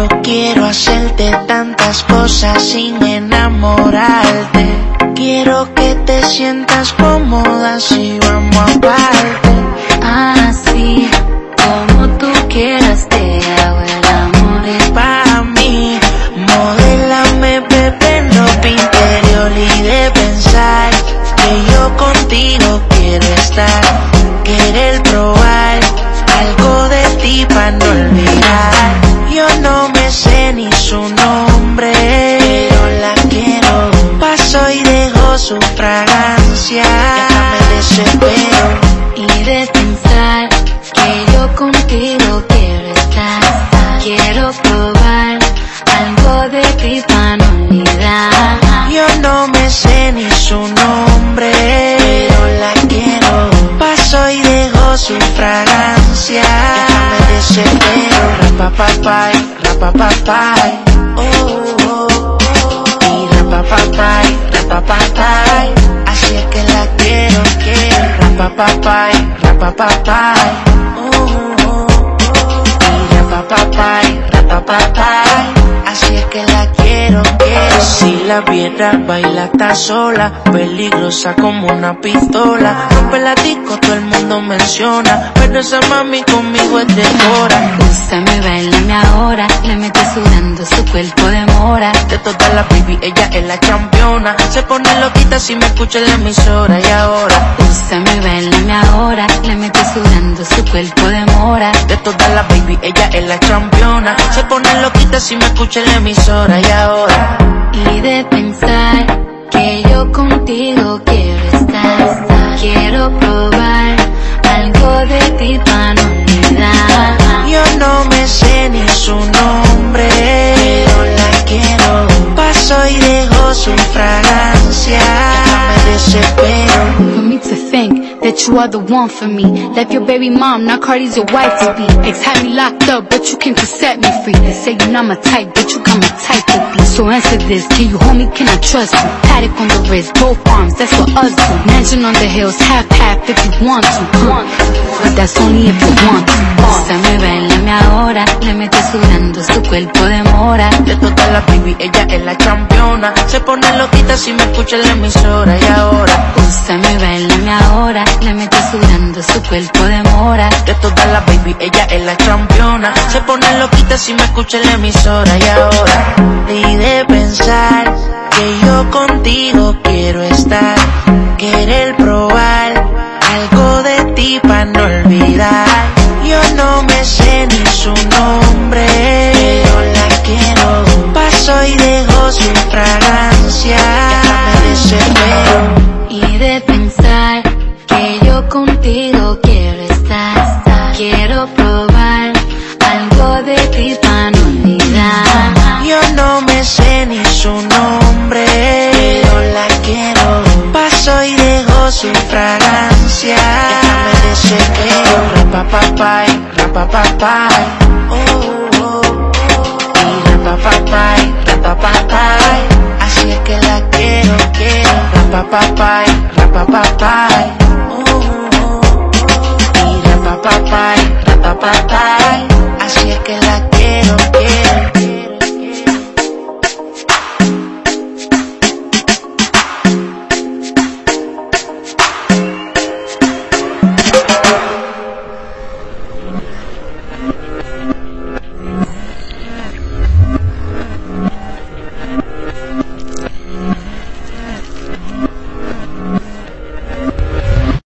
Yo quiero hacerte tantas cosas sin enamorarte. Quiero que te sientas cómoda si vamos aparte. Como fragancia. Ya me desespero. Y de pensar que yo contigo quiero estar. Quiero probar algo de olvidar. Yo no me sé ni su nombre, pero la quiero. Paso y dejo su fragancia. Ya me desespero. Rapapapay, rapapapay. Oh, oh, oh. Y rapapapay, rapapapay. Quiero. Rapapapay, rapapapay. Oh, oh, oh. Y rapapapay, la viera, baila está sola, peligrosa como una pistola. Rompe la disco, todo el mundo menciona, pero esa mami conmigo es de hora. Úsame, bailame ahora. Le metes sudando su cuerpo de mora. De todas las baby, ella es la campeona. Se pone loquita si me escucha en la emisora y ahora. Úsame, bailame ahora. Le metes sudando su cuerpo de mora. De todas las baby, ella es la campeona. Se pone loquita si me escucha en la emisora y ahora. Y de pensar que yo contigo quiero estar. Quiero probar algo de ti para no olvidar. Yo no me sé ni su nombre, pero la quiero. Paso y dejo su fragancia. Me desespero. That you are the one for me. Left your baby mom, now Cardi's your wife to be. Ex had me locked up, but you came to set me free. They say you're not my type, but you got my type to be. So answer this, can you hold me, can I trust you? Paddock on the wrist, both arms, that's what us do. Mansion on the hills, half half if you want to. But that's only if you want to. Úsame, bailame ahora. Le metes sudando su cuerpo de mora. De todas las baby, ella es la campeona. Se pone loquita si me escucha en la emisora y ahora. Úsame, bailame ahora. Le metes sudando su cuerpo de mora. De todas las baby, ella es la campeona. Se pone loquita si me escucha en la emisora y ahora. Y de pensar que yo contigo quiero estar. Querer probar algo de ti para no olvidar. Yo no me sé ni su nombre, pero la quiero. Paso y dejo su fragancia. Su fragancia. Ya me desespero. Rapapapay, rapapapay. Oh, oh, oh. Y rapapapay, rapapapay. Así es que la quiero, quiero. Rapapapay,